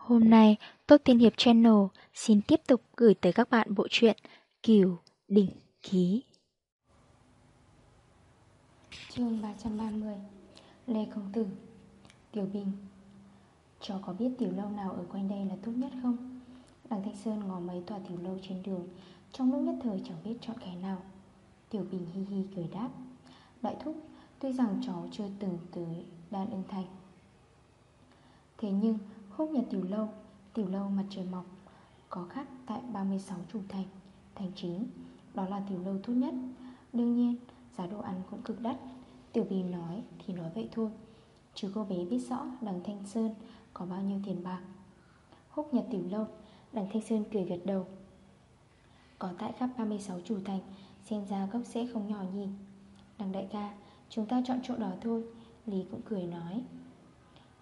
Hôm nay, Tốt Tiên Hiệp Channel xin tiếp tục gửi tới các bạn bộ truyện Kiều Đỉnh Ký. chương 330 Lê Công Tử Tiểu Bình Cháu có biết tiểu lâu nào ở quanh đây là tốt nhất không? Đằng Thanh Sơn ngó mấy tòa tiểu lâu trên đường Trong lúc nhất thời chẳng biết chọn cái nào Tiểu Bình hi hi cười đáp Đại thúc, tuy rằng cháu chưa từng tới Đan Ưng Thành Thế nhưng khúc nhà tiểu lâu Tiểu lâu mặt trời mọc, Có khách tại 36 chủ thành Thành chính. Đó là tiểu lâu tốt nhất. Đương nhiên, giá đồ ăn cũng cực đắt. Tiểu Bì nói thì nói vậy thôi, Chứ cô bé biết rõ đằng Thanh Sơn Có bao nhiêu tiền bạc. Húc nhật tiểu lâu, Đằng Thanh Sơn cười gật đầu. Có tại khắp 36 chủ thành, Xem ra gốc sẽ không nhỏ nhì. Đằng đại ca, Chúng ta chọn chỗ đó thôi, Lý cũng cười nói.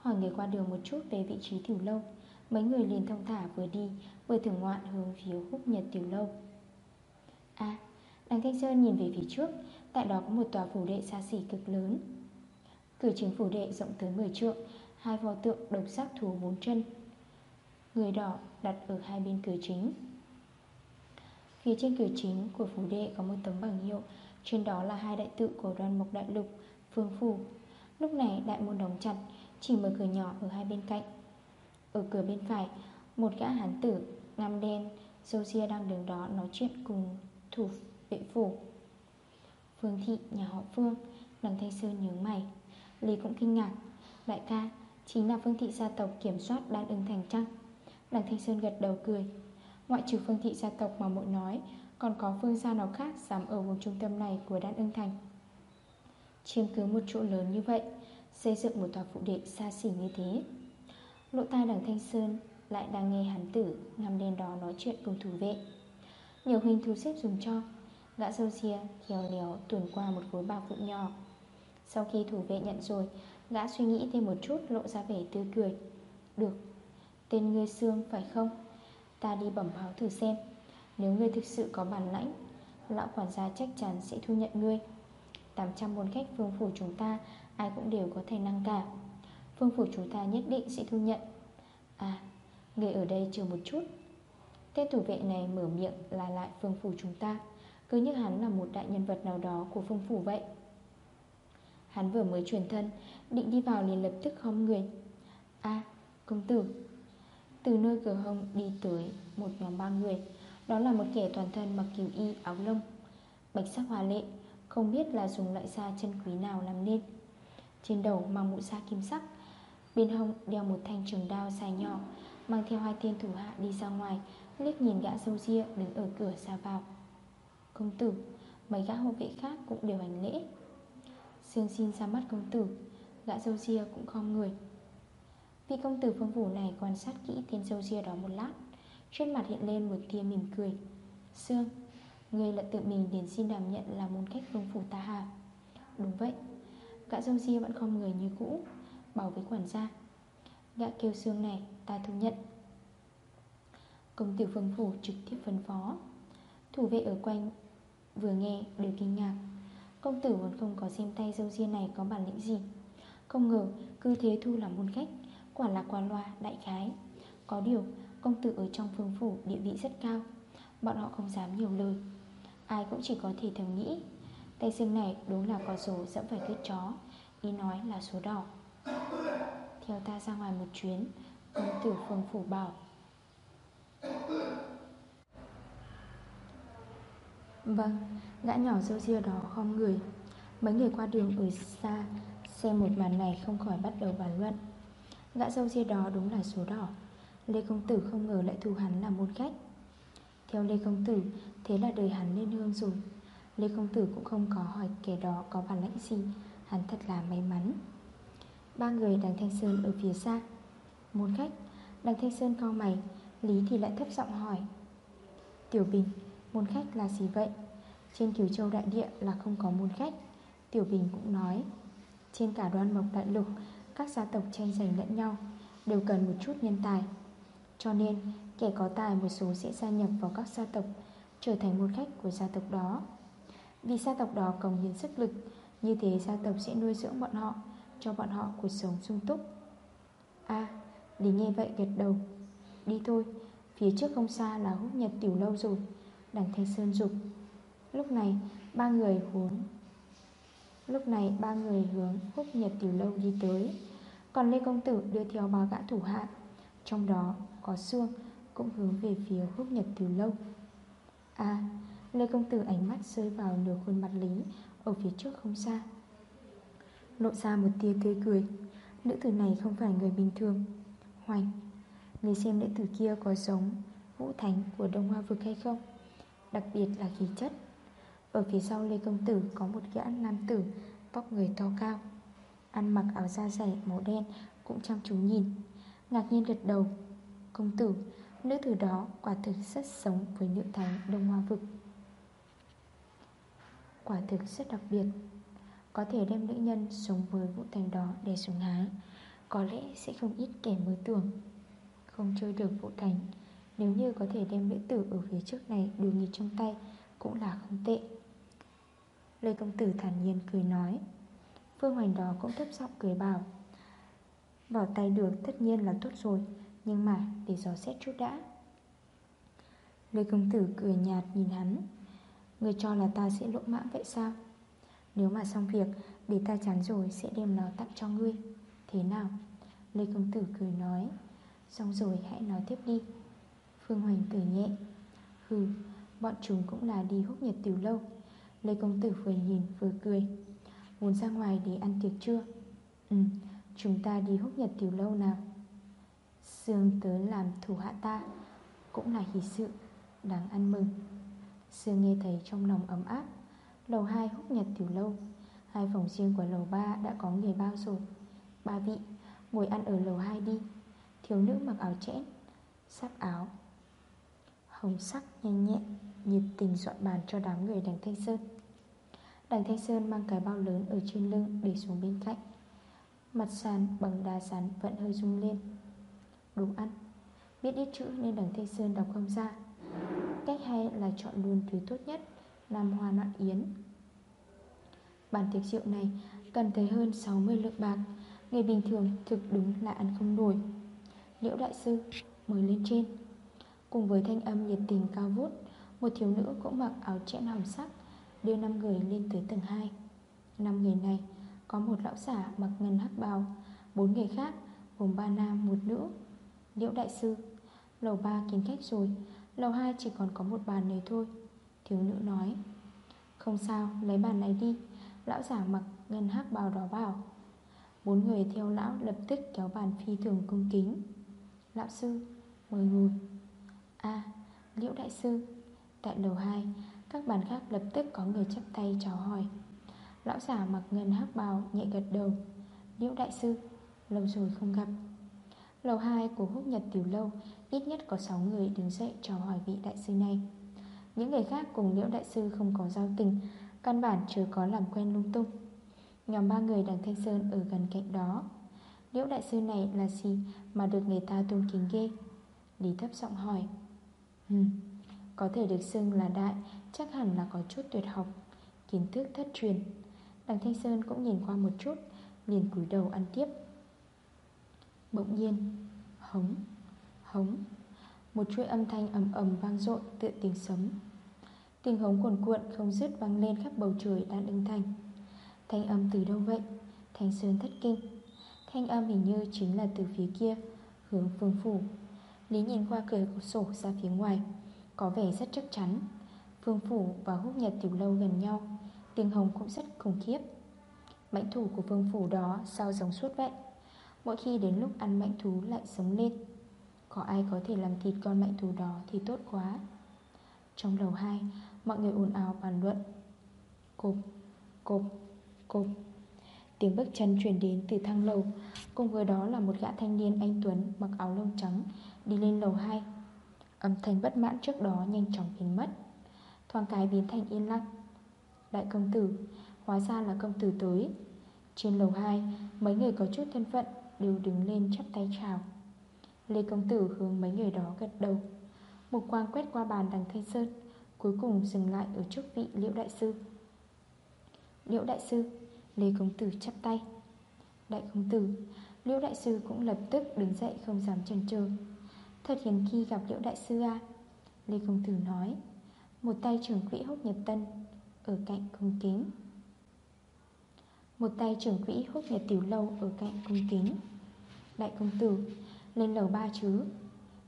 Hỏi người qua đường một chút về vị trí tiểu lâu. Mấy người liền thông thả vừa đi, Vừa thưởng ngoạn hướng phía húc nhật tiểu lâu. À Đằng Thanh Sơn nhìn về phía trước, Tại đó có một tòa phủ đệ xa xỉ cực lớn. Cửa chính phủ đệ rộng tới 10 trượng, Hai pho tượng độc sắc thú bốn chân. Người đỏ đặt ở hai bên cửa chính. Phía trên cửa chính của phủ đệ có một tấm bảng hiệu, Trên đó là hai đại tự của đoàn mộc đại lục, Phương phủ. Lúc này đại môn đóng chặt chỉ mở cửa nhỏ ở hai bên cạnh. Ở cửa bên phải, Một gã hán tử ngăm đen Dâu ria đang đứng đó nói chuyện cùng thủ vệ phủ. Phương thị, nhà họ Phương Đằng Thanh Sơn nhớ mày. Lý cũng kinh ngạc. Đại ca, chính là Phương thị gia tộc kiểm soát đan ưng thành trăng Đằng Thanh Sơn gật đầu cười. Ngoại trừ Phương thị gia tộc mà muội nói, Còn có phương gia nào khác dám ở vùng trung tâm này của đan ưng thành? Chiếm cứ một chỗ lớn như vậy Xây dựng một tòa phụ đệ xa xỉ như thế. Lộ tai đằng Thanh Sơn Lại đang nghe hắn tử Ngắm đen đó nói chuyện cùng thủ vệ. Nhiều hình thu xếp dùng cho, Gã dâu xia khéo léo tuần qua một khối bao phụ nhỏ. Sau khi thủ vệ nhận rồi, Gã suy nghĩ thêm một chút lộ ra vẻ tươi cười. Được, Tên ngươi xương phải không? Ta đi bẩm báo thử xem. Nếu ngươi thực sự có bản lãnh, Lão quản gia chắc chắn sẽ thu nhận ngươi. 800 môn khách phương phủ chúng ta, Ai cũng đều có thể năng cả Phương phủ chúng ta nhất định sẽ thu nhận. À Người ở đây chờ một chút. Tên thủ vệ này mở miệng là lại phương phủ chúng ta. Cứ như hắn là một đại nhân vật nào đó của phương phủ vậy. Hắn vừa mới chuyển thân, Định đi vào liền lập tức khom người. A công tử. Từ nơi cửa hông đi tới Một nhóm ba người. Đó là một kẻ toàn thân mặc kiều y áo lông, Bạch sắc hòa lệ. Không biết là dùng loại da chân quý nào làm nên. Trên đầu mang mũ da kim sắc, Bên hông đeo một thanh trường đao dài nhỏ, Mang theo hai tên thủ hạ đi ra ngoài, Liếc nhìn gã dâu ria đứng ở cửa ra vào. Công tử, Mấy gã hộ vệ khác cũng đều hành lễ. Sương xin ra mắt công tử, Gã dâu ria cũng khom người. Vị công tử phương phủ này quan sát kỹ tên dâu ria đó một lát, Trên mặt hiện lên một tia mỉm cười. Sương Người lại tự mình đến xin đảm nhận là môn khách vương phủ ta hà. Đúng vậy. Gã dâu ria vẫn không người như cũ, Bảo với quản gia. Gã kêu xương này, ta thu nhận. Công tử vương phủ trực tiếp phân phó. Thủ vệ ở quanh Vừa nghe đều kinh ngạc. Công tử vẫn không có xem tay dâu riêng này có bản lĩnh gì. Không ngờ, cứ thế thu làm môn khách, Quả là qua loa, đại khái. Có điều, công tử ở trong phương phủ địa vị rất cao, Bọn họ không dám nhiều lời. Ai cũng chỉ có thể thầm nghĩ. Tay xương này đúng là có số dẫm phải tuyết chó. Ý nói là số đỏ. Theo ta ra ngoài một chuyến Ông tử phương phủ bảo. Vâng, gã nhỏ dâu ria đó không người. Mấy người qua đường ở xa Xem một màn này không khỏi bắt đầu bàn luận. Gã dâu ria đó đúng là số đỏ. Lê Công Tử không ngờ lại thu hắn là môn khách. Theo Lê Công Tử, Thế là đời hắn lên hương rồi. Lê Công Tử cũng không có hỏi kẻ đó có bản lãnh gì, Hắn thật là may mắn. Ba người đằng Thanh Sơn ở phía xa. Một khách, Đằng Thanh Sơn cao mày, Lý thì lại thấp giọng hỏi. Tiểu Bình Môn khách là gì vậy? Trên Kiều Châu Đại Địa là không có môn khách. Tiểu Bình cũng nói. Trên cả đoan mộc đại lục, Các gia tộc tranh giành lẫn nhau, Đều cần một chút nhân tài. Cho nên kẻ có tài một số sẽ gia nhập vào các gia tộc, Trở thành một khách của gia tộc đó. Vì gia tộc đó cống hiến sức lực, Như thế gia tộc sẽ nuôi dưỡng bọn họ, Cho bọn họ cuộc sống sung túc. À Lý nghe vậy gật đầu. Đi thôi, Phía trước không xa là húc nhật tiểu lâu rồi, Đằng Thanh Sơn dục. Lúc này, ba người hướng, Lúc này ba người hướng húc nhật tiểu lâu đi tới. Còn Lê Công Tử đưa theo ba gã thủ hạ, Trong đó có xương cũng hướng về phía húc nhật từ lâu. À Lê Công Tử ánh mắt rơi vào nửa khuôn mặt Lý Ở phía trước không xa. Lộ ra một tia tươi cười. Nữ tử này không phải người bình thường. Hoành Người xem nữ tử kia có giống Vũ Thánh của Đông Hoa Vực hay không? Đặc biệt là khí chất. Ở phía sau Lê Công Tử có một gã nam tử Tóc người to cao. Ăn mặc áo da dày màu đen Cũng chăm chú nhìn. Ngạc nhiên gật đầu. Công tử, nữ tử đó quả thực rất sống với nữ thánh Đông Hoa Vực. Quả thực rất đặc biệt, Có thể đem nữ nhân sống với vũ thành đó để xuống há. Có lẽ sẽ không ít kẻ mới tưởng Không chơi được vũ thành Nếu như có thể đem nữ tử ở phía trước này đưa nghịch trong tay Cũng là không tệ. Lê Công Tử thản nhiên cười nói, Phương Hoành đó cũng thấp giọng cười bảo, Vào tay được tất nhiên là tốt rồi nhưng mà, để dò xét chút đã. Lê Công Tử cười nhạt nhìn hắn. Người cho là ta sẽ lỗ mãng vậy sao? Nếu mà xong việc, Để ta chán rồi sẽ đem nó tặng cho ngươi. Thế nào? Lê Công Tử cười nói. Xong rồi hãy nói tiếp đi. Phương Hoành cười nhẹ. Hừ, Bọn chúng cũng là đi hút nhiệt tiểu lâu. Lê Công Tử vừa nhìn vừa cười. Muốn ra ngoài để ăn tiệc chưa? Ừ Chúng ta đi hút nhật tiểu lâu nào? Sương tới làm thủ hạ ta, Cũng là hỷ sự, Đáng ăn mừng. Sương nghe thấy trong lòng ấm áp, Lầu 2 hút nhật tiểu lâu, Hai phòng riêng của lầu 3 đã có người bao rồi. Ba vị, Ngồi ăn ở lầu 2 đi. Thiếu nữ mặc áo chẽn, sắp áo, Hồng sắc nhanh nhẹn, Nhiệt tình dọn bàn cho đám người đằng Thanh Sơn. Đằng Thanh Sơn mang cái bao lớn ở trên lưng để xuống bên cạnh. Mặt sàn bằng đá sàn vẫn hơi rung lên. Đồ ăn. Biết ít chữ nên đằng Thanh Sơn đọc không ra. Cách hay là chọn luôn thứ tốt nhất Nam hoa nọn yến. Bàn tiệc rượu này Cần tới hơn 60 lượng bạc Người bình thường thực đúng là ăn không nổi. Liễu đại sư, mời lên trên. Cùng với thanh âm nhiệt tình cao vút, Một thiếu nữ cũng mặc áo chẽn hồng sắc, Đưa 5 người lên tới tầng 2 5 người này, Có một lão giả mặc ngân hắc bào, bốn người khác gồm ba nam, một nữ. Liễu đại sư. Lầu 3 kín khách rồi, Lầu 2 chỉ còn có một bàn này thôi. Thiếu nữ nói, Không sao, lấy bàn này đi. Lão giả mặc ngân hắc bào đó bảo, Bốn người theo lão lập tức kéo bàn phi thường cung kính. Lão sư, Mời ngồi. A, Liễu đại sư. Tại lầu 2 Các bàn khác lập tức có người chắp tay chào hỏi. Lão giả mặc ngân hắc bào nhẹ gật đầu, Liễu đại sư, Lâu rồi không gặp. Lầu 2 của húc nhật tiểu lâu Ít nhất có 6 người đứng dậy chào hỏi vị đại sư này. Những người khác cùng liễu đại sư không có giao tình Căn bản chưa có làm quen lung tung. Nhóm ba người đằng Thanh Sơn ở gần cạnh đó. Liễu đại sư này là gì mà được người ta tôn kính ghê? Lý thấp giọng hỏi. Hừm, có thể được xưng là đại Chắc hẳn là có chút tuyệt học Kiến thức thất truyền. Đằng Thanh Sơn cũng nhìn qua một chút Liền cúi đầu ăn tiếp. Bỗng nhiên, Hống Hống. Một chuỗi âm thanh ầm ầm vang dội tựa tiếng sấm. Tiếng hống cuồn cuộn không dứt vang lên khắp bầu trời đang đứng thành. Thanh âm từ đâu vậy? Thanh Sơn thất kinh. Thanh âm hình như chính là từ phía kia, Hướng phương phủ. Lý nhìn qua cửa sổ ra phía ngoài. Có vẻ rất chắc chắn. Phương phủ và húc nhật tiểu lâu gần nhau. Tiếng hồng cũng rất khủng khiếp. Mãnh thủ của phương phủ đó sao giống suốt vậy? Mỗi khi đến lúc ăn mãnh thú lại sống lên. Có ai có thể làm thịt con mãnh thú đó thì tốt quá. Trong lầu 2 Mọi người ồn ào bàn luận. Cộp, cộp, cộp. Tiếng bước chân chuyển đến từ thang lầu. Cùng với đó là một gã thanh niên anh Tuấn Mặc áo lông trắng Đi lên lầu 2 Âm thanh bất mãn trước đó nhanh chóng biến mất. Thoáng cái biến thành yên lặng. Đại công tử Hóa ra là công tử tới. Trên lầu 2 Mấy người có chút thân phận. Đều đứng lên chắp tay chào. Lê công tử hướng mấy người đó gật đầu. Một quang quét qua bàn đằng Thanh Sơn, Cuối cùng dừng lại ở trước vị Liễu Đại Sư. Liễu Đại Sư, Lê công tử chắp tay. Đại công tử, Liễu đại sư cũng lập tức đứng dậy không dám chần chừ. Thật hiền khi gặp Liễu đại sư à? Lê Công Tử nói. Một tay trưởng quỹ hốc nhật tân, Ở cạnh cung kính. Một tay trưởng quỹ hút nhật tiểu lâu Ở cạnh cung kính. Đại công tử lên lầu ba chứ?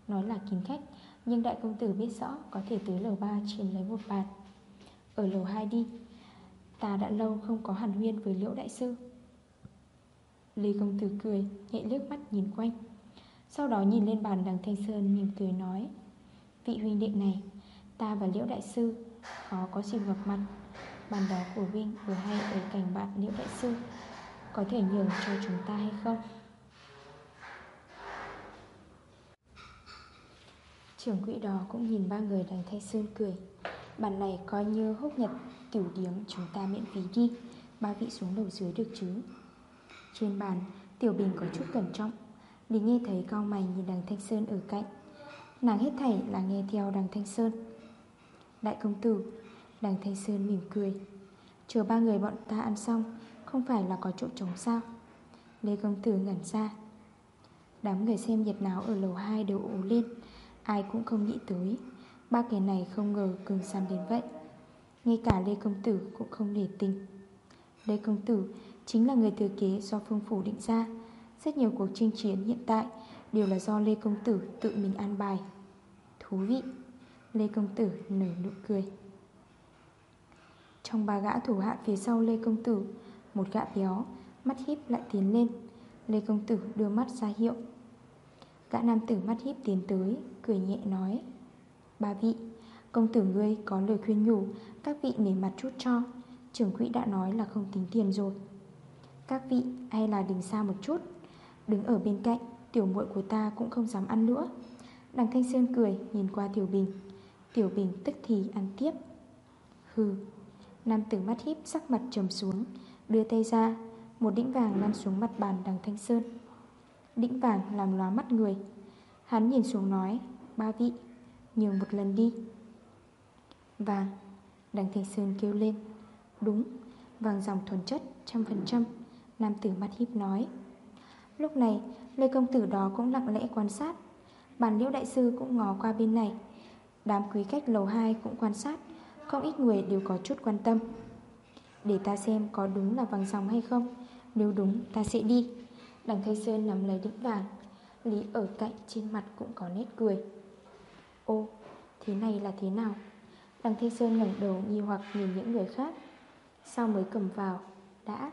Nói là kín khách, Nhưng đại công tử biết rõ có thể tới lầu ba chiếm lấy một bàn Ở lầu 2 đi, Ta đã lâu không có hàn huyên với liễu đại sư. Lê công tử cười, Nhẹ liếc mắt nhìn quanh. Sau đó nhìn lên bàn đằng Thanh Sơn mỉm cười nói, Vị huynh đệ này, Ta và liễu đại sư, Khó có dịp gặp mặt. Bàn đá của Vinh vừa hay ở cạnh bạn liễu đại sư, Có thể nhường cho chúng ta hay không? Trưởng quỹ đó cũng nhìn ba người đằng Thanh Sơn cười. Bàn này coi như hốc nhật tiểu điếm chúng ta miễn phí đi, Ba vị xuống đầu dưới được chứ? Trên bàn, Tiểu Bình có chút cẩn trọng Lý nghe thấy cao mày nhìn đằng Thanh Sơn ở cạnh. Nàng hết thảy là nghe theo đằng Thanh Sơn. Đại công tử Đằng Thanh Sơn mỉm cười. Chờ ba người bọn ta ăn xong, Không phải là có chỗ trống sao? Lê công tử ngẩn ra. Đám người xem nhiệt náo ở lầu 2 đều ố lên. Ai cũng không nghĩ tới, Ba kẻ này không ngờ cường săn đến vậy. Ngay cả Lê Công Tử cũng không để tình. Lê Công Tử chính là người thừa kế do phương phủ định ra. Rất nhiều cuộc chinh chiến hiện tại Đều là do Lê Công Tử tự mình an bài. Thú vị. Lê Công Tử nở nụ cười. Trong ba gã thủ hạ phía sau Lê Công Tử. Một gã béo Mắt híp lại tiến lên. Lê Công Tử đưa mắt ra hiệu. Gã nam tử mắt híp tiến tới Cười nhẹ nói Ba vị, công tử ngươi có lời khuyên nhủ Các vị nể mặt chút cho. Trưởng quỹ đã nói là không tính tiền rồi. Các vị hay là đứng xa một chút. Đứng ở bên cạnh Tiểu muội của ta cũng không dám ăn nữa. Đằng Thanh Sơn cười nhìn qua Tiểu Bình. Tiểu Bình tức thì ăn tiếp. Hừ Nam tử mắt híp sắc mặt trầm xuống, Đưa tay ra, Một đĩnh vàng lăn xuống mặt bàn đằng Thanh Sơn. Đĩnh vàng làm lóa mắt người. Hắn nhìn xuống nói, Ba vị, Nhường một lần đi. Vàng, Đằng Thanh Sơn kêu lên, Đúng, Vàng dòng thuần chất, trăm phần trăm. Nam tử mắt híp nói, Lúc này, Lê công tử đó cũng lặng lẽ quan sát. Bản liễu đại sư cũng ngó qua bên này. Đám quý khách lầu 2 cũng quan sát. Không ít người đều có chút quan tâm. Để ta xem có đúng là vàng dòng hay không. Nếu đúng ta sẽ đi. Đằng Thanh Sơn nắm lấy đĩnh vàng Lý ở cạnh trên mặt cũng có nét cười. Ô, thế này là thế nào? Đằng Thanh Sơn ngẩng đầu nghi hoặc nhìn những người khác. Sao mới cầm vào? Đã.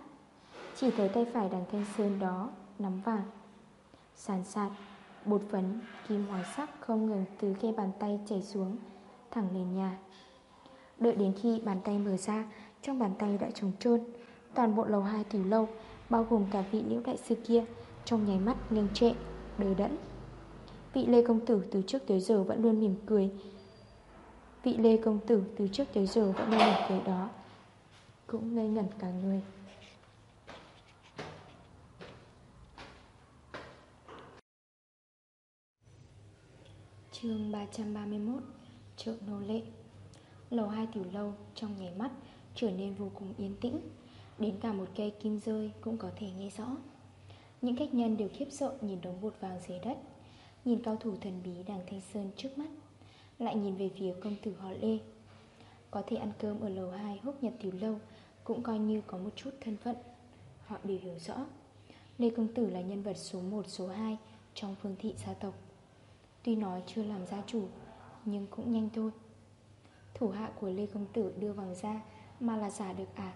Chỉ thấy tay phải đằng Thanh Sơn đó Nắm vàng. Sàn sạt Bột phấn, kim hóa sắc không ngừng từ khe bàn tay chảy xuống Thẳng lên nhà. Đợi đến khi bàn tay mở ra Trong bàn tay đã trống trơn. Toàn bộ lầu hai tiểu lâu Bao gồm cả vị liễu đại sư kia Trong nháy mắt ngưng trệ, đờ đẫn. Vị Lê Công Tử từ trước tới giờ vẫn luôn mỉm cười. Vị Lê Công Tử từ trước tới giờ vẫn luôn mỉm cười đó Cũng ngây ngẩn cả người. Chương 331 Chợ nô lệ Lầu hai tiểu lâu trong nháy mắt, trở nên vô cùng yên tĩnh. Đến cả một cây kim rơi cũng có thể nghe rõ. Những khách nhân đều khiếp sợ nhìn đống bột vàng dưới đất, Nhìn cao thủ thần bí đằng Thanh Sơn trước mắt, Lại nhìn về phía công tử họ Lê. Có thể ăn cơm ở lầu 2 húc nhật tiểu lâu Cũng coi như có một chút thân phận. Họ đều hiểu rõ, Lê Công Tử là nhân vật số 1 số 2 Trong phương thị gia tộc. Tuy nói chưa làm gia chủ, Nhưng cũng nhanh thôi. Thủ hạ của Lê Công Tử đưa vàng ra, Mà là giả được à?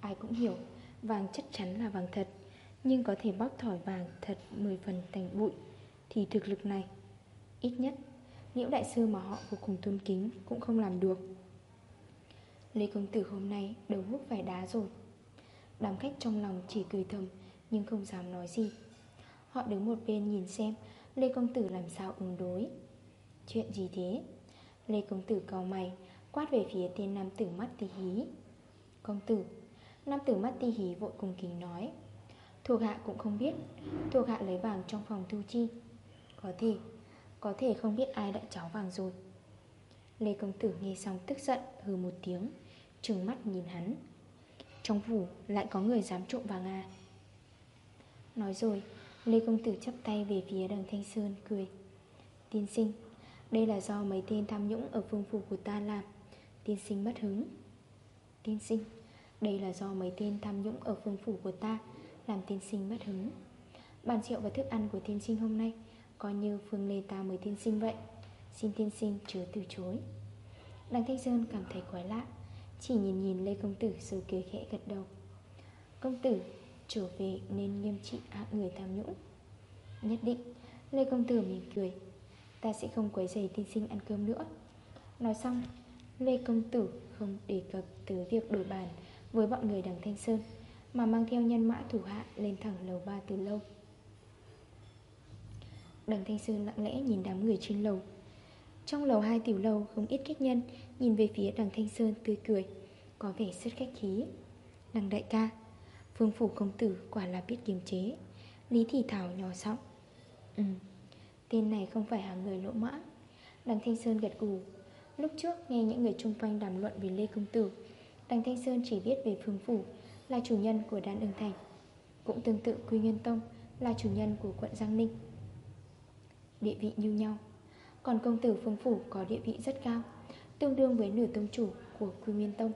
Ai cũng hiểu, Vàng chắc chắn là vàng thật, Nhưng có thể bóc thỏi vàng thật 10 phần thành bụi. Thì thực lực này, Ít nhất, Liễu đại sư mà họ vô cùng tôn kính Cũng không làm được. Lê Công Tử hôm nay đầu hút vài đá rồi. Đám khách trong lòng chỉ cười thầm, Nhưng không dám nói gì. Họ đứng một bên nhìn xem Lê Công Tử làm sao ứng đối. Chuyện gì thế? Lê Công Tử cau mày, Quát về phía tên nam tử mắt tí hí. Công tử, Nam tử mắt tì hí vội cùng kính nói, Thuộc hạ cũng không biết, Thuộc hạ lấy vàng trong phòng thu chi. Có thể Có thể không biết ai đã cháu vàng rồi. Lê công tử nghe xong tức giận, Hừ một tiếng, Trừng mắt nhìn hắn. Trong phủ lại có người dám trộm vàng à? Nói rồi, Lê Công Tử chắp tay về phía đằng Thanh Sơn, cười. Tiên sinh đây là do mấy tên tham nhũng ở phương phủ của ta làm. Tiên sinh mất hứng. Tiên sinh, Đây là do mấy tên tham nhũng ở phương phủ của ta Làm tiên sinh mất hứng. Bàn rượu và thức ăn của tiên sinh hôm nay, Coi như phương lê ta mới tiên sinh vậy. Xin tiên sinh chứa từ chối. Đằng Thanh Sơn cảm thấy quái lạ, Chỉ nhìn nhìn Lê Công Tử rồi cười khẽ gật đầu. Công tử, trở về nên nghiêm trị hạ người tham nhũng. Nhất định, Lê Công Tử mỉm cười. Ta sẽ không quấy giày tiên sinh ăn cơm nữa. Nói xong, Lê Công Tử không đề cập tới việc đổi bàn Với bọn người đằng Thanh Sơn, Mà mang theo nhân mã thủ hạ lên thẳng lầu ba từ lâu. Đằng Thanh Sơn lặng lẽ nhìn đám người trên lầu. Trong lầu hai tiểu lầu không ít khách nhân Nhìn về phía đằng Thanh Sơn tươi cười, Có vẻ rất khách khí. Đằng đại ca, Phương phủ công tử quả là biết kiềm chế, Lý Thị Thảo nhỏ giọng. Ừ Tên này không phải hàng người lỗ mãn. Đằng Thanh Sơn gật gù. Lúc trước nghe những người chung quanh đàm luận về Lê Công Tử, Đằng Thanh Sơn chỉ biết về Phương Phủ, Là chủ nhân của đan ưng thành. Cũng tương tự Quy Nguyên Tông, Là chủ nhân của quận Giang Ninh. Địa vị như nhau. Còn công tử Phương Phủ có địa vị rất cao, Tương đương với nửa tông chủ của Quy Nguyên Tông.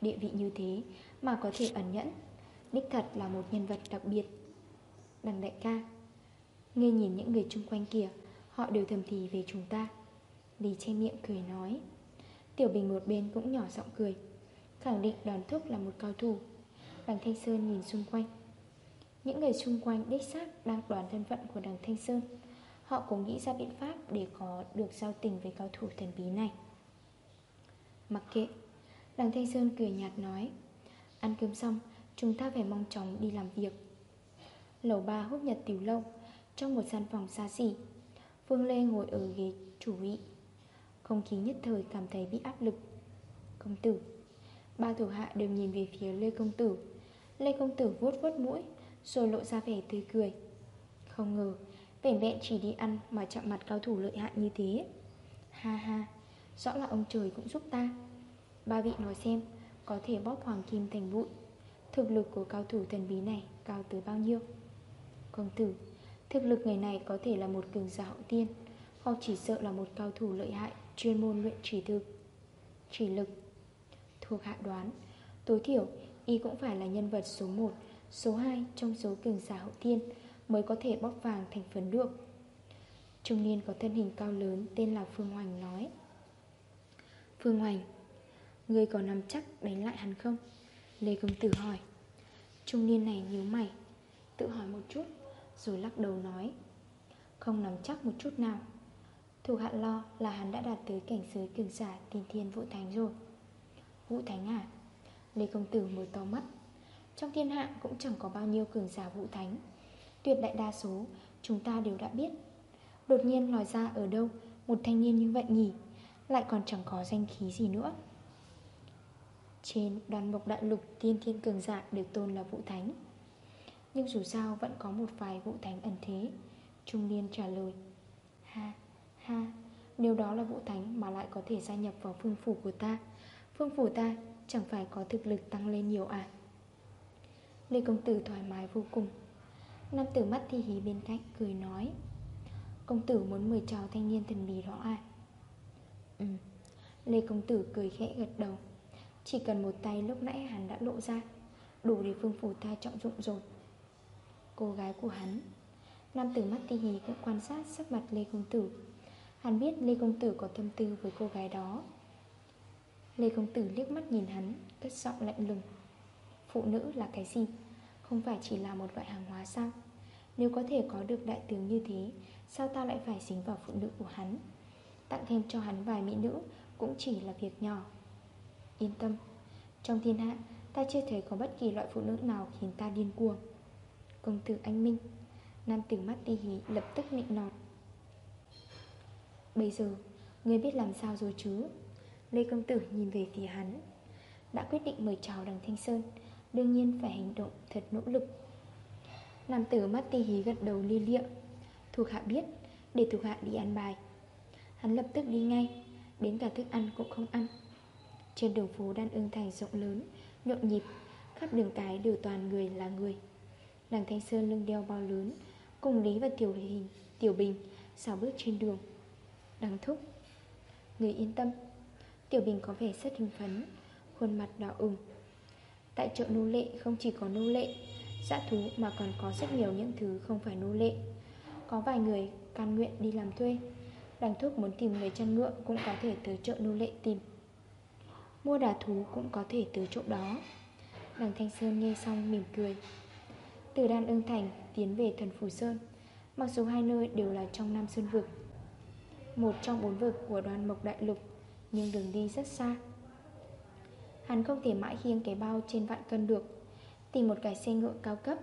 Địa vị như thế mà có thể ẩn nhẫn. Đích thật là một nhân vật đặc biệt. Đằng đại ca Nghe nhìn những người chung quanh kia Họ đều thầm thì về chúng ta. Lý che miệng cười nói. Tiểu Bình một bên cũng nhỏ giọng cười. Khẳng định đoàn thúc là một cao thủ. Đằng Thanh Sơn nhìn xung quanh. Những người xung quanh đích xác đang đoán thân phận của đằng Thanh Sơn. Họ cũng nghĩ ra biện pháp để có được giao tình với cao thủ thần bí này. Mặc kệ, Đằng Thanh Sơn cười nhạt nói. Ăn cơm xong, Chúng ta phải mong chóng đi làm việc. Lầu ba hút nhật tiểu lâu trong một gian phòng xa xỉ. Phương Lê ngồi ở ghế chủ vị. Không khí nhất thời cảm thấy bị áp lực. Công tử. Ba thủ hạ đều nhìn về phía Lê Công Tử. Lê Công Tử vuốt vuốt mũi, Rồi lộ ra vẻ tươi cười. Không ngờ, Vẻn vẹn chỉ đi ăn mà chạm mặt cao thủ lợi hại như thế. Ha ha, Rõ là ông trời cũng giúp ta. Ba vị nói xem, Có thể bóp hoàng kim thành bụi. Thực lực của cao thủ thần bí này cao tới bao nhiêu? Công tử Thực lực người này có thể là một cường giả hậu tiên Hoặc chỉ sợ là một cao thủ lợi hại, Chuyên môn luyện chỉ thực, Chỉ lực. Thuộc hạ đoán Tối thiểu, y cũng phải là nhân vật số 1 Số 2 trong số cường giả hậu tiên Mới có thể bóc vàng thành phấn được Trung niên có thân hình cao lớn, Tên là Phương Hoành nói. Phương Hoành Người có nắm chắc đánh lại hắn không? Lê Công Tử hỏi. Trung niên này nhíu mày, Tự hỏi một chút. Rồi lắc đầu nói, Không nắm chắc một chút nào. Thủ hạ lo là hắn đã đạt tới cảnh giới cường giả tiên thiên vũ thánh rồi. Vũ thánh à? Lê Công Tử mở to mắt. Trong thiên hạ cũng chẳng có bao nhiêu cường giả vũ thánh. Tuyệt đại đa số Chúng ta đều đã biết. Đột nhiên lòi ra ở đâu Một thanh niên như vậy nhỉ? Lại còn chẳng có danh khí gì nữa. Trên đoàn mộc đại lục tiên thiên cường giả được tôn là vũ thánh nhưng dù sao vẫn có một vài vũ thánh ẩn thế. Trung niên trả lời Ha, ha, nếu đó là vũ thánh mà lại có thể gia nhập vào phương phủ của ta Phương phủ ta chẳng phải có thực lực tăng lên nhiều à? Lê Công Tử thoải mái vô cùng. Nam tử mắt thi hí bên cạnh cười nói Công tử muốn mời chào thanh niên thần bí đó à? Ừ. Lê Công Tử cười khẽ gật đầu. Chỉ cần một tay lúc nãy hắn đã lộ ra Đủ để phương phủ ta trọng dụng rồi. Cô gái của hắn. Nam tử mắt ti hì cũng quan sát sắc mặt Lê Công Tử. Hắn biết Lê Công Tử có tâm tư với cô gái đó. Lê Công Tử liếc mắt nhìn hắn, Cất giọng lạnh lùng. Phụ nữ là cái gì? Không phải chỉ là một loại hàng hóa sao? Nếu có thể có được đại tướng như thế, Sao ta lại phải dính vào phụ nữ của hắn? Tặng thêm cho hắn vài mỹ nữ Cũng chỉ là việc nhỏ. Yên tâm, Trong thiên hạ, ta chưa thấy có bất kỳ loại phụ nữ nào khiến ta điên cuồng. Công tử anh Minh. Nam tử mắt đi hí lập tức nịnh nọt. Bây giờ Người biết làm sao rồi chứ? Lê công tử nhìn về phía hắn. Đã quyết định mời chào đằng Thanh Sơn, Đương nhiên phải hành động thật nỗ lực. Nam tử mắt tì hí gật đầu lia lịa. Thuộc hạ biết, Để thuộc hạ đi ăn bài. Hắn lập tức đi ngay, Đến cả thức ăn cũng không ăn. Trên đường phố đan ương thành rộng lớn, Nhộn nhịp, Khắp đường cái đều toàn người là người. Đằng Thanh Sơn lưng đeo bao lớn Cùng Lý và Tiểu Hình, Tiểu Bình xào bước trên đường. Đằng thúc. Người yên tâm. Tiểu Bình có vẻ rất hưng phấn, Khuôn mặt đỏ ửng. Tại chợ nô lệ không chỉ có nô lệ, Dã thú mà còn có rất nhiều những thứ không phải nô lệ. Có vài người can nguyện đi làm thuê. Đằng thúc muốn tìm người chăn ngựa Cũng có thể tới chợ nô lệ tìm. Mua đà thú cũng có thể tới chỗ đó. Đằng Thanh Sơn nghe xong mỉm cười. Từ Đan Ưng Thành tiến về thần Phủ Sơn. Mặc dù hai nơi đều là trong Nam Sơn Vực, Một trong bốn vực của đoàn Mộc Đại Lục, Nhưng đường đi rất xa. Hắn không thể mãi khiêng cái bao trên vạn cân được. Tìm một cái xe ngựa cao cấp,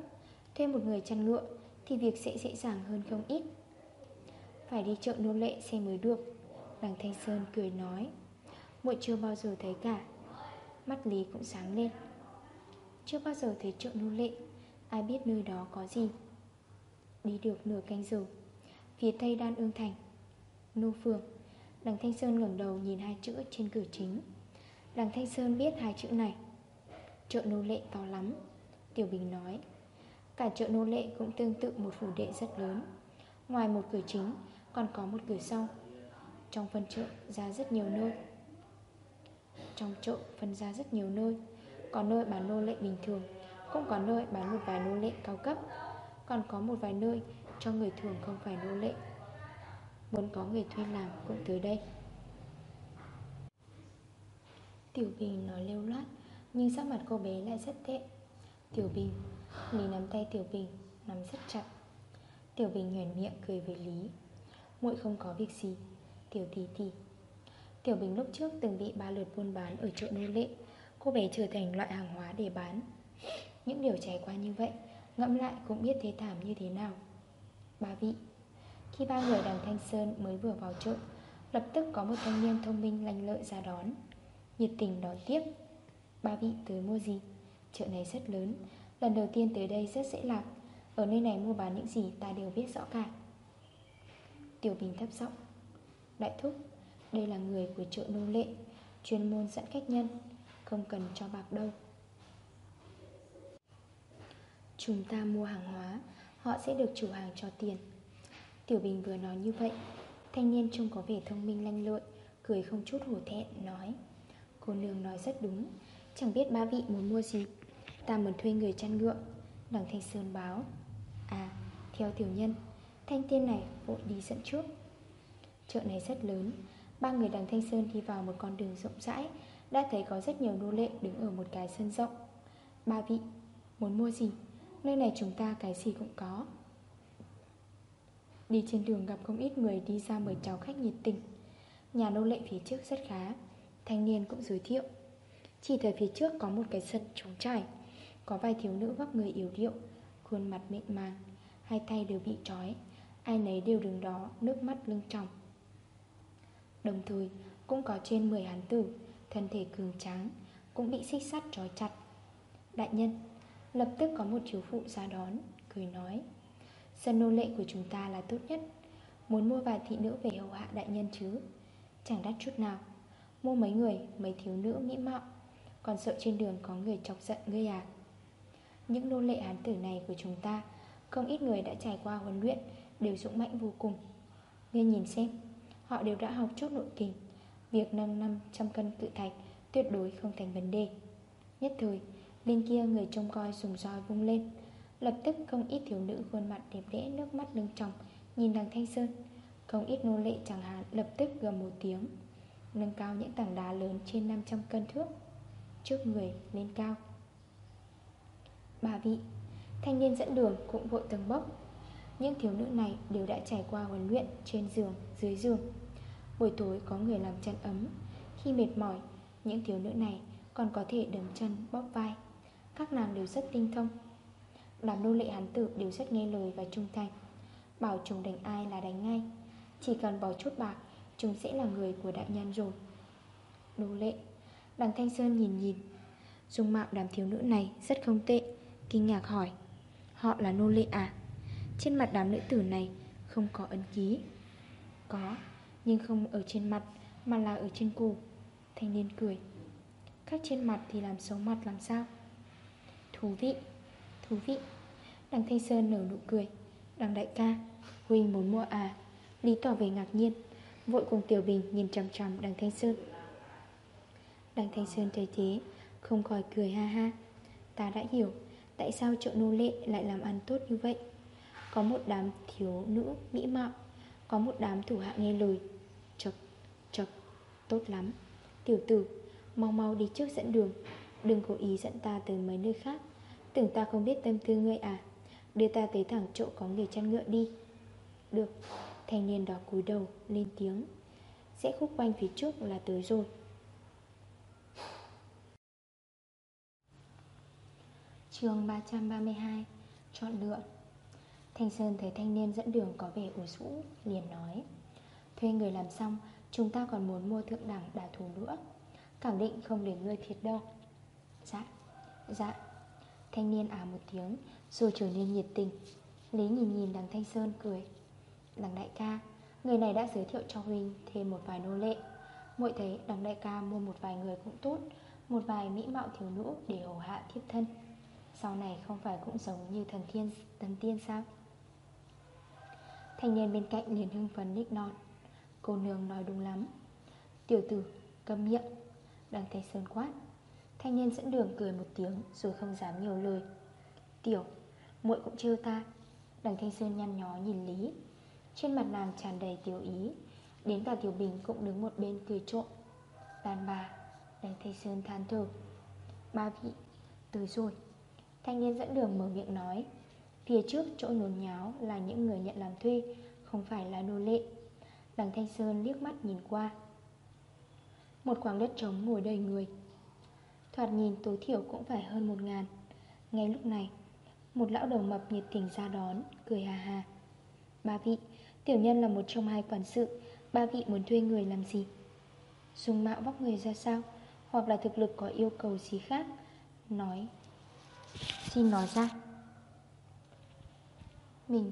Thuê một người chăn ngựa Thì việc sẽ dễ dàng hơn không ít. Phải đi chợ nô lệ xe mới được, Đằng Thanh Sơn cười nói. Muội chưa bao giờ thấy cả, Mắt Lý cũng sáng lên. Chưa bao giờ thấy chợ nô lệ. Ai biết nơi đó có gì? Đi được nửa canh giờ. Phía tây đan ương thành. Nô phường Đằng Thanh Sơn ngẩng đầu nhìn hai chữ trên cửa chính. Đằng Thanh Sơn biết hai chữ này. Chợ nô lệ to lắm. Tiểu Bình nói. Cả chợ nô lệ cũng tương tự một phủ đệ rất lớn. Ngoài một cửa chính, Còn có một cửa sau. Trong phân chợ ra rất nhiều nơi. Trong chợ phân ra rất nhiều nơi. Có nơi bán nô lệ bình thường cũng có nơi bán một vài nô lệ cao cấp, Còn có một vài nơi Cho người thường không phải nô lệ. Muốn có người thuê làm cũng tới đây. Tiểu Bình nói lêu loát, Nhưng sắc mặt cô bé lại rất tệ. Tiểu Bình Lý nắm tay Tiểu Bình, Nắm rất chặt. Tiểu Bình nhuền miệng cười với Lý. Muội không có việc gì. Tiểu Tì Tì. Tiểu Bình lúc trước từng bị ba lượt buôn bán ở chợ nô lệ. Cô bé trở thành loại hàng hóa để bán. Những điều trải qua như vậy, Ngẫm lại cũng biết thế thảm như thế nào. Ba vị, Khi ba người đằng Thanh Sơn mới vừa vào chợ, Lập tức có một thanh niên thông minh lành lợi ra đón. Nhiệt tình đón tiếp. Ba vị tới mua gì? Chợ này rất lớn, Lần đầu tiên tới đây rất dễ lạc Ở nơi này mua bán những gì ta đều biết rõ cả. Tiểu Bình thấp giọng. Đại thúc, Đây là người của chợ nô lệ, Chuyên môn dẫn khách nhân, Không cần cho bạc đâu. Chúng ta mua hàng hóa, Họ sẽ được chủ hàng cho tiền. Tiểu Bình vừa nói như vậy, Thanh niên trông có vẻ thông minh lanh lợi Cười không chút hổ thẹn, nói, Cô nương nói rất đúng, Chẳng biết ba vị muốn mua gì, Ta muốn thuê người chăn ngựa. Đằng Thanh Sơn báo À theo tiểu nhân, Thanh tiên này vội đi dẫn trước. Chợ này rất lớn, Ba người đằng Thanh Sơn đi vào một con đường rộng rãi, Đã thấy có rất nhiều nô lệ đứng ở một cái sân rộng. Ba vị, Muốn mua gì? Nơi này chúng ta cái gì cũng có. Đi trên đường gặp không ít người đi ra mời cháu khách nhiệt tình. Nhà nô lệ phía trước rất khá, Thanh niên cũng giới thiệu. Chỉ thấy phía trước có một cái sân trống trải, Có vài thiếu nữ vóc người yếu điệu, Khuôn mặt mịn màng, Hai tay đều bị trói, Ai nấy đều đứng đó, nước mắt lưng tròng. Đồng thời, cũng có trên 10 hán tử, Thân thể cường tráng, Cũng bị xích sắt trói chặt. Đại nhân Lập tức có một thiếu phụ ra đón Cười nói Sân nô lệ của chúng ta là tốt nhất. Muốn mua vài thị nữ về hầu hạ đại nhân chứ? Chẳng đắt chút nào. Mua mấy người, mấy thiếu nữ mỹ mạo. Còn sợ trên đường có người chọc giận ngươi à? Những nô lệ hán tử này của chúng ta Không ít người đã trải qua huấn luyện Đều dũng mạnh vô cùng. Ngươi nhìn xem Họ đều đã học chút nội kình Việc nâng 500 cân cự thạch Tuyệt đối không thành vấn đề. Nhất thời Bên kia người trông coi dùng roi vung lên. Lập tức không ít thiếu nữ khuôn mặt đẹp đẽ nước mắt lưng tròng Nhìn đằng Thanh Sơn. Không ít nô lệ chẳng hạn lập tức gầm một tiếng Nâng cao những tảng đá lớn trên 500 cân thước Trước người lên cao. Bà vị Thanh niên dẫn đường cũng vội tầng bốc Những thiếu nữ này đều đã trải qua huấn luyện Trên giường, dưới giường. Buổi tối có người làm chân ấm. Khi mệt mỏi Những thiếu nữ này còn có thể đấm chân bóp vai. Các nàng đều rất tinh thông. Đám nô lệ hán tử đều rất nghe lời và trung thành. Bảo chúng đánh ai là đánh ngay. Chỉ cần bỏ chút bạc Chúng sẽ là người của đại nhân rồi. Nô lệ, Đằng Thanh Sơn nhìn nhìn. Dung mạo đám thiếu nữ này rất không tệ, Kinh ngạc hỏi. Họ là nô lệ à? Trên mặt đám nữ tử này không có ấn ký. Có, Nhưng không ở trên mặt, Mà là ở trên cổ. Thanh niên cười. Các trên mặt thì làm xấu mặt làm sao? Thú vị. Thú vị. Đằng Thanh Sơn nở nụ cười. Đằng đại ca Huynh muốn mua à Lý tỏ về ngạc nhiên. Vội cùng Tiểu Bình nhìn chằm chằm đằng Thanh Sơn. Đằng Thanh Sơn thấy thế Không khỏi cười ha ha. Ta đã hiểu Tại sao chợ nô lệ lại làm ăn tốt như vậy? Có một đám thiếu nữ mỹ mạo Có một đám thủ hạ nghe lời. Chật, chật, tốt lắm. Tiểu tử, mau mau đi trước dẫn đường. Đừng cố ý dẫn ta tới mấy nơi khác. Tưởng ta không biết tâm tư ngươi à? Đưa ta tới thẳng chỗ có người chăn ngựa đi. Được. Thanh niên đó cúi đầu, lên tiếng. Sẽ khúc quanh phía trước là tới rồi. Chương 332 Chọn lựa. Thanh Sơn thấy thanh niên dẫn đường có vẻ ủ rũ Liền nói. Thuê người làm xong, Chúng ta còn muốn mua thượng đẳng đả thù nữa. Khẳng định không để ngươi thiệt đâu Dạ. Dạ. Thanh niên à một tiếng, Rồi trở nên nhiệt tình. Lý nhìn nhìn đằng Thanh Sơn, cười. Đằng đại ca, Người này đã giới thiệu cho Huynh thêm một vài nô lệ. Muội thấy đằng đại ca mua một vài người cũng tốt, Một vài mỹ mạo thiếu nữ để hầu hạ thiếp thân. Sau này không phải cũng giống như thần thiên, thần tiên sao? Thanh niên bên cạnh liền hưng phấn ních non. Cô nương nói đúng lắm. Tiểu tử cầm miệng. Đằng Thanh Sơn quát. Thanh niên dẫn đường cười một tiếng Rồi không dám nhiều lời. Tiểu, muội cũng trêu ta. Đằng Thanh Sơn nhăn nhó nhìn Lý. Trên mặt nàng tràn đầy tiểu ý Đến cả Tiểu Bình cũng đứng một bên cười trộm. Đàn bà Đằng Thanh Sơn than thở. Ba vị, tới rồi. Thanh niên dẫn đường mở miệng nói Phía trước chỗ nhốn nháo là những người nhận làm thuê Không phải là nô lệ. Đằng Thanh Sơn liếc mắt nhìn qua. Một khoảng đất trống ngồi đầy người. Thoạt nhìn tối thiểu cũng phải hơn một ngàn. Ngay lúc này Một lão đầu mập nhiệt tình ra đón Cười hà hà Ba vị, tiểu nhân là một trong hai quản sự Ba vị muốn thuê người làm gì? Dùng mạo vóc người ra sao? Hoặc là thực lực có yêu cầu gì khác? Nói. Xin nói ra. Mình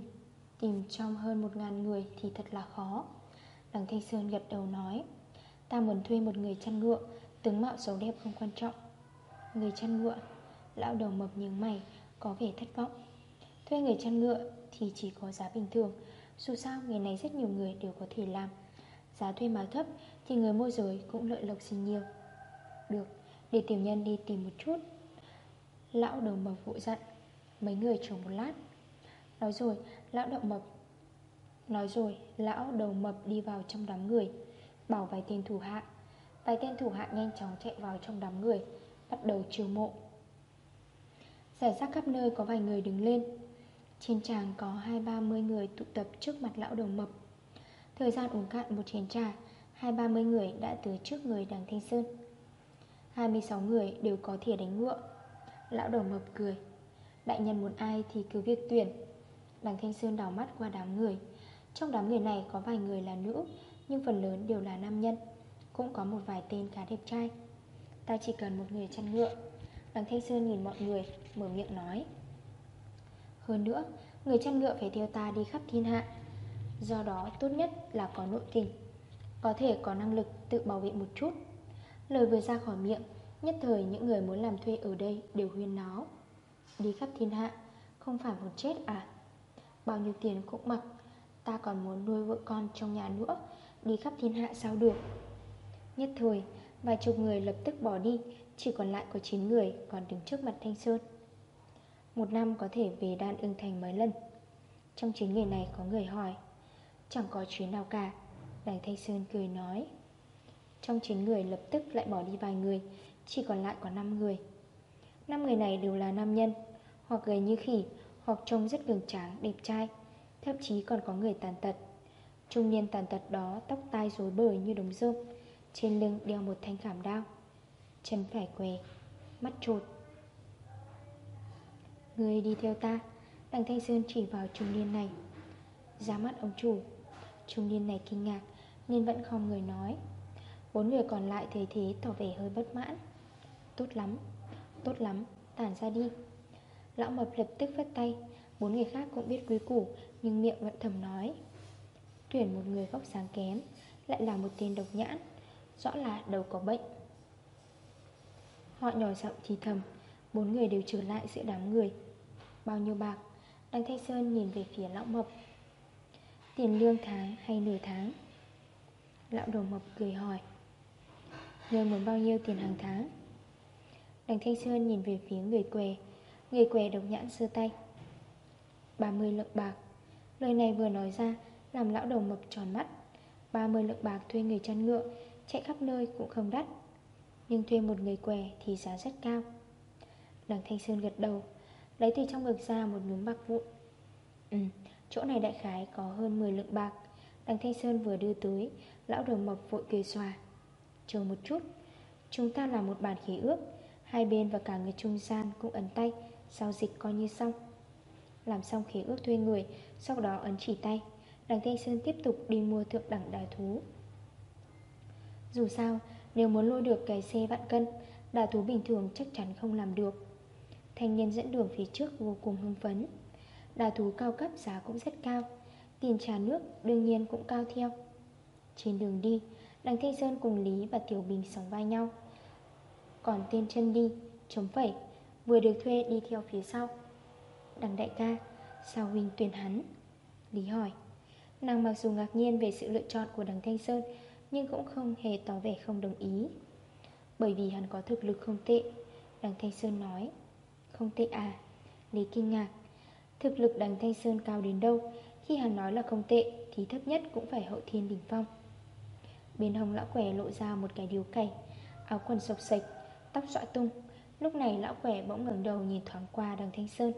tìm trong hơn một ngàn người Thì thật là khó. Đằng Thanh Sơn gật đầu nói. Ta muốn thuê một người chăn ngựa Tướng mạo xấu đẹp không quan trọng. Người chăn ngựa. Lão đầu mập nhướng mày Có vẻ thất vọng. Thuê người chăn ngựa thì chỉ có giá bình thường. Dù sao nghề này rất nhiều người đều có thể làm. Giá thuê mà thấp Thì người môi giới cũng lợi lộc xin nhiều. Được, để tiểu nhân đi tìm một chút. Lão đầu mập vội dặn. Mấy người chờ một lát. Nói rồi, lão đầu mập. Nói rồi, lão đầu mập đi vào trong đám người. Bảo vài tên thủ hạ. Vài tên thủ hạ nhanh chóng chạy vào trong đám người. Bắt đầu chiêu mộ. Giải rác khắp nơi có vài người đứng lên. Trên tràng có hai ba mươi người tụ tập trước mặt lão đầu mập. Thời gian uống cạn một chén trà, Hai ba mươi người đã tới trước người đằng Thanh Sơn. 26 người đều có thể đánh ngựa. Lão đầu mập cười. Đại nhân muốn ai thì cứ việc tuyển. Đằng Thanh Sơn đảo mắt qua đám người. Trong đám người này có vài người là nữ, Nhưng phần lớn đều là nam nhân. Cũng có một vài tên khá đẹp trai. Ta chỉ cần một người chăn ngựa. Đằng Thanh Sơn nhìn mọi người, Mở miệng nói. Hơn nữa, Người chăn ngựa phải theo ta đi khắp thiên hạ. Do đó, tốt nhất là có nội tình. Có thể có năng lực tự bảo vệ một chút. Lời vừa ra khỏi miệng, Nhất thời những người muốn làm thuê ở đây đều huyên náo. Đi khắp thiên hạ, Không phải muốn chết à? Bao nhiêu tiền cũng mặc, Ta còn muốn nuôi vợ con trong nhà nữa. Đi khắp thiên hạ sao được? Nhất thời Vài chục người lập tức bỏ đi Chỉ còn lại có 9 người còn đứng trước mặt Thanh Sơn. Một năm có thể về đan ưng thành mấy lần? Trong 9 người này có người hỏi. Chẳng có chuyến nào cả Đằng Thanh Sơn cười nói. Trong 9 người lập tức lại bỏ đi vài người Chỉ còn lại có 5 người. 5 người này đều là nam nhân Hoặc gầy như khỉ Hoặc trông rất cường tráng, đẹp trai. Thậm chí còn có người tàn tật. Trung niên tàn tật đó tóc tai rối bời như đống rơm trên lưng đeo một thanh khảm đao. Chân phải què Mắt trột. Người đi theo ta Đằng Thanh Sơn chỉ vào trung niên này. Ra mắt ông chủ. Trung niên này kinh ngạc Nên vẫn không người nói. Bốn người còn lại thấy thế tỏ vẻ hơi bất mãn. Tốt lắm Tốt lắm, tản ra đi. Lão mập lập tức vất tay. Bốn người khác cũng biết quý củ Nhưng miệng vẫn thầm nói. Tuyển một người góc sáng kém Lại là một tên độc nhãn. Rõ là đầu có bệnh. Họ nhỏ giọng thì thầm, Bốn người đều trở lại giữa đám người. Bao nhiêu bạc? Đăng Thanh Sơn nhìn về phía lão mập Tiền lương tháng hay nửa tháng? Lão đầu mập cười hỏi. Người muốn bao nhiêu tiền hàng tháng? Đằng Thanh Sơn nhìn về phía người què. Người què độc nhãn sơ tay. 30 lượng bạc. Lời này vừa nói ra, Làm lão đầu mập tròn mắt. 30 lượng bạc thuê người chăn ngựa Chạy khắp nơi cũng không đắt. Nhưng thuê một người què thì giá rất cao. Đằng Thanh Sơn gật đầu Lấy từ trong ngực ra một nhúm bạc vụn. Ừ, chỗ này đại khái có hơn 10 lượng bạc. Đằng Thanh Sơn vừa đưa tới Lão đầu mập vội cười xòa. Chờ một chút Chúng ta làm một bản khí ước. Hai bên và cả người trung gian cũng ấn tay Giao dịch coi như xong. Làm xong khí ước thuê người Sau đó ấn chỉ tay. Đằng Thanh Sơn tiếp tục đi mua thượng đẳng đà thú. Dù sao, Nếu muốn lôi được cái xe vạn cân Đà thú bình thường chắc chắn không làm được. Thanh niên dẫn đường phía trước vô cùng hưng phấn. Đà thú cao cấp giá cũng rất cao, Tiền trà nước đương nhiên cũng cao theo. Trên đường đi, Đằng Thanh Sơn cùng Lý và Tiểu Bình sóng vai nhau. Còn tên chân đi, Chống phẩy, Vừa được thuê đi theo phía sau. Đằng đại ca Sao huynh tuyển hắn? Lý hỏi. Nàng mặc dù ngạc nhiên về sự lựa chọn của đằng Thanh Sơn nhưng cũng không hề tỏ vẻ không đồng ý. Bởi vì hắn có thực lực không tệ, Đằng Thanh Sơn nói. Không tệ à Lý kinh ngạc, Thực lực đằng Thanh Sơn cao đến đâu? Khi hắn nói là không tệ, Thì thấp nhất cũng phải hậu thiên đỉnh phong. Bên hông lão quẻ lộ ra một cái điều cày, Áo quần sộc sạch, Tóc xõa tung. Lúc này lão quẻ bỗng ngẩng đầu nhìn thoáng qua đằng Thanh Sơn,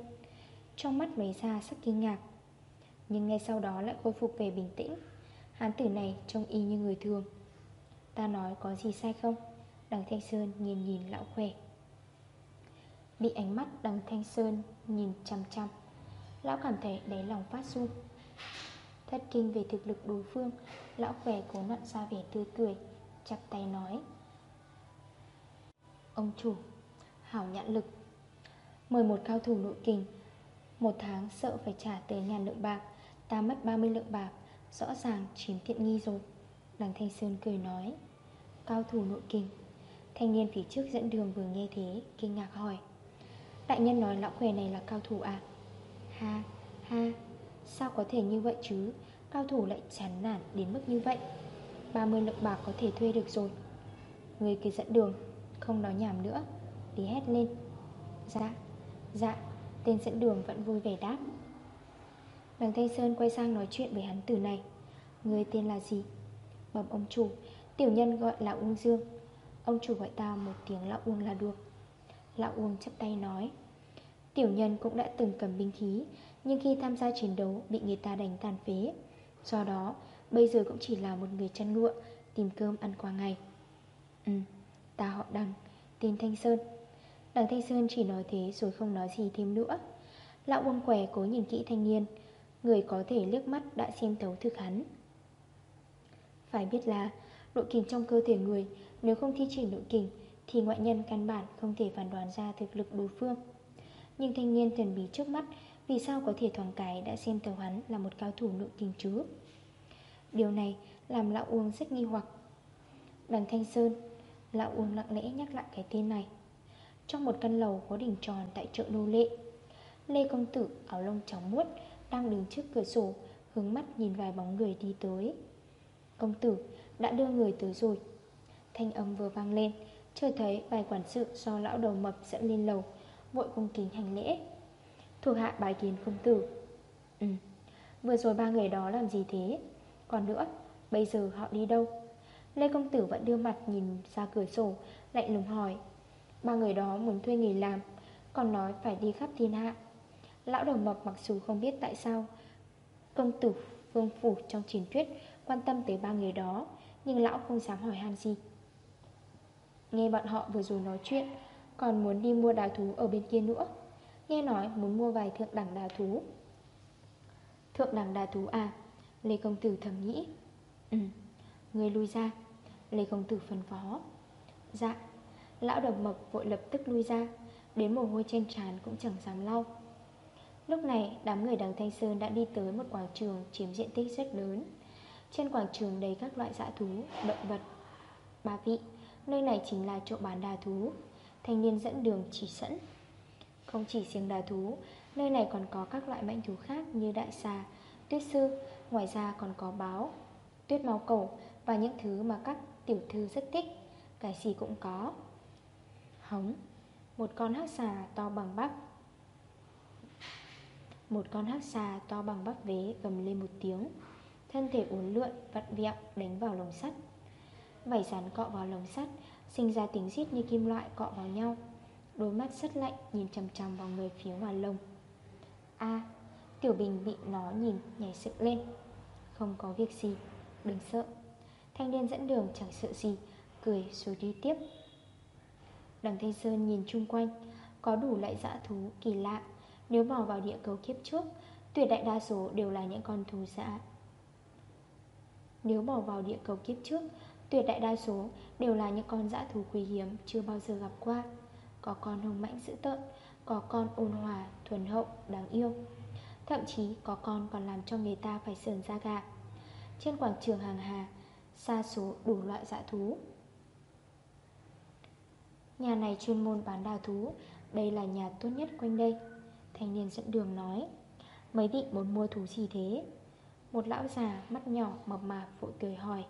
Trong mắt mấy ra sắc kinh ngạc. Nhưng ngay sau đó lại khôi phục về bình tĩnh. Hán tử này trông y như người thường. Ta nói có gì sai không? Đằng Thanh Sơn nhìn nhìn lão khỏe. Bị ánh mắt đằng Thanh Sơn nhìn chăm chăm Lão cảm thấy đáy lòng phát run. Thất kinh về thực lực đối phương, Lão khỏe cố nặn ra vẻ tươi cười Chặt tay nói. Ông chủ, Hảo nhãn lực. Mời một cao thủ nội kình, Một tháng sợ phải trả tới ngàn lượng bạc, Ta mất 30 lượng bạc. Rõ ràng chiếm tiện nghi rồi. Đằng Thanh Sơn cười nói, Cao thủ nội kinh. Thanh niên phía trước dẫn đường vừa nghe thế, Kinh ngạc hỏi, Đại nhân nói lão khỏe này là cao thủ à? Ha ha, Sao có thể như vậy chứ? Cao thủ lại chán nản đến mức như vậy. 30 lượng bạc có thể thuê được rồi. Người kia dẫn đường, Không nói nhảm nữa, Đi hét lên Dạ Dạ. Tên dẫn đường vẫn vui vẻ đáp Đằng Thanh Sơn quay sang nói chuyện với hắn từ này. Người tên là gì? Bẩm ông chủ, Tiểu nhân gọi là Uông Dương. Ông chủ gọi tao một tiếng lão Uông là được. Lão Uông chấp tay nói. Tiểu nhân cũng đã từng cầm binh khí Nhưng khi tham gia chiến đấu Bị người ta đánh tàn phế. Do đó, bây giờ cũng chỉ là một người chăn ngựa, Tìm cơm ăn qua ngày. Ừ Ta họ đằng, Tên Thanh Sơn. Đằng Thanh Sơn chỉ nói thế rồi không nói gì thêm nữa. Lão Uông què cố nhìn kỹ thanh niên. Người có thể liếc mắt đã xem thấu thực hắn. Phải biết là Nội kình trong cơ thể người, Nếu không thi triển nội kình, Thì ngoại nhân căn bản không thể phản đoán ra thực lực đối phương. Nhưng thanh niên thần bí trước mắt, Vì sao có thể thoáng cái đã xem thấu hắn Là một cao thủ nội kình chứ? Điều này làm lão Uông rất nghi hoặc. Đằng Thanh Sơn, Lão Uông lặng lẽ nhắc lại cái tên này. Trong một căn lầu có đỉnh tròn tại chợ Đô Lệ. Lê Công Tử, áo lông trắng muốt đang đứng trước cửa sổ, Hướng mắt nhìn vài bóng người đi tới. Công tử, đã đưa người tới rồi. Thanh âm vừa vang lên, Chưa thấy vài quản sự do lão đầu mập dẫn lên lầu, Vội cung kính hành lễ. Thuộc hạ bài kiến công tử. Ừ Vừa rồi ba người đó làm gì thế? Còn nữa, Bây giờ họ đi đâu? Lê công tử vẫn đưa mặt nhìn ra cửa sổ, Lạnh lùng hỏi. Ba người đó muốn thuê nghề làm, Còn nói phải đi khắp thiên hạ. Lão đầu mập mặc dù không biết tại sao Công tử Vương Phủ trong truyền thuyết Quan tâm tới ba người đó, Nhưng lão không dám hỏi han gì Nghe bọn họ vừa rồi nói chuyện, Còn muốn đi mua đào thú ở bên kia nữa. Nghe nói muốn mua vài thượng đẳng đào thú. Thượng đẳng đào thú à? Lê Công Tử thầm nghĩ. Ừ Người lui ra. Lê Công Tử phân phó. Dạ. Lão đầu mập vội lập tức lui ra. Đến mồ hôi trên trán cũng chẳng dám lau. Lúc này đám người đằng Thanh Sơn đã đi tới một quảng trường chiếm diện tích rất lớn. Trên quảng trường đầy các loại dã thú, động vật Ba vị, nơi này chính là chỗ bán đà thú. Thanh niên dẫn đường chỉ sẵn Không chỉ riêng đà thú Nơi này còn có các loại mãnh thú khác như đại xà, tuyết sư. Ngoài ra còn có báo, tuyết máu cổ Và những thứ mà các tiểu thư rất thích. Cái gì cũng có. Hống. Một con hắc xà to bằng bắp một con hắc xà to bằng bắp vế gầm lên một tiếng. Thân thể uốn lượn, vặn vẹo đánh vào lồng sắt. Vảy rắn cọ vào lồng sắt Sinh ra tiếng rít như kim loại cọ vào nhau. Đôi mắt rất lạnh nhìn chầm chầm vào người phía ngoài lồng A Tiểu Bình bị nó nhìn nhảy dựng lên. Không có việc gì Đừng sợ. Thanh niên dẫn đường chẳng sợ gì Cười rồi đi tiếp. Đằng Thanh Sơn nhìn chung quanh Có đủ loại dã thú kỳ lạ. Nếu bỏ vào địa cầu kiếp trước Tuyệt đại đa số đều là những con thú dã. Nếu bỏ vào địa cầu kiếp trước Tuyệt đại đa số đều là những con dã thú quý hiếm Chưa bao giờ gặp qua. Có con hung mãnh dữ tợn Có con ôn hòa, thuần hậu, đáng yêu. Thậm chí có con còn làm cho người ta phải sờn da gà. Trên quảng trường hàng hà Xa số đủ loại dã thú. Nhà này chuyên môn bán đào thú. Đây là nhà tốt nhất quanh đây. Thanh niên dẫn đường nói Mấy vị muốn mua thú gì thế? Một lão già mắt nhỏ mập mạp vội cười hỏi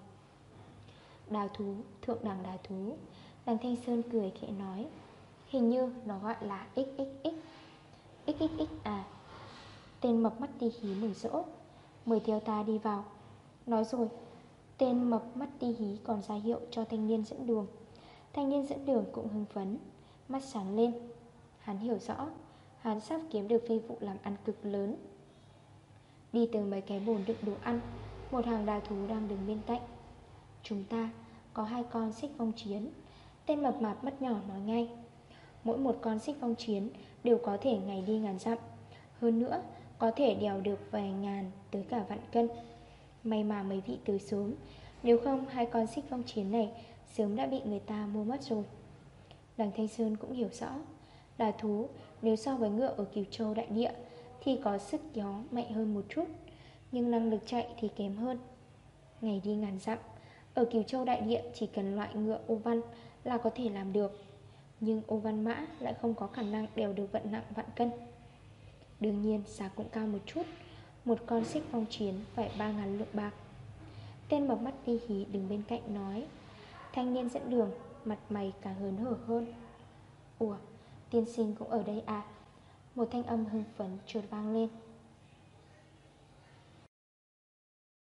Đào thú, thượng đẳng đào thú. Đằng Thanh Sơn cười khẽ nói Hình như nó gọi là XXX XXX à Tên mập mắt đi hí mừng rỡ. Mời theo ta đi vào Nói rồi Tên mập mắt đi hí còn ra hiệu cho thanh niên dẫn đường. Thanh niên dẫn đường cũng hưng phấn Mắt sáng lên. Hắn hiểu rõ Hắn sắp kiếm được phi vụ làm ăn cực lớn. Đi từ mấy cái bồn đựng đồ ăn, Một hàng đà thú đang đứng bên cạnh. Chúng ta có hai con xích phong chiến. Tên mập mạp mắt nhỏ nói ngay, Mỗi một con xích phong chiến Đều có thể ngày đi ngàn dặm. Hơn nữa, có thể đèo được vài ngàn tới cả vạn cân. May mà mấy vị tới sớm, Nếu không hai con xích phong chiến này Sớm đã bị người ta mua mất rồi. Đằng Thanh Sơn cũng hiểu rõ Đà thú nếu so với ngựa ở Kiều Châu đại địa, Thì có sức gió mạnh hơn một chút, Nhưng năng lực chạy thì kém hơn. Ngày đi ngàn dặm, Ở Kiều Châu đại địa chỉ cần loại ngựa ô văn là có thể làm được, Nhưng ô văn mã lại không có khả năng đều được vận nặng vạn cân. Đương nhiên, giá cũng cao một chút, Một con xích phong chiến phải 3.000 lượng bạc. Tên mập mắt đi hí đứng bên cạnh nói, Thanh niên dẫn đường, Mặt mày càng hớn hở hơn. Ủa tiên sinh cũng ở đây à. Một thanh âm hưng phấn trượt vang lên.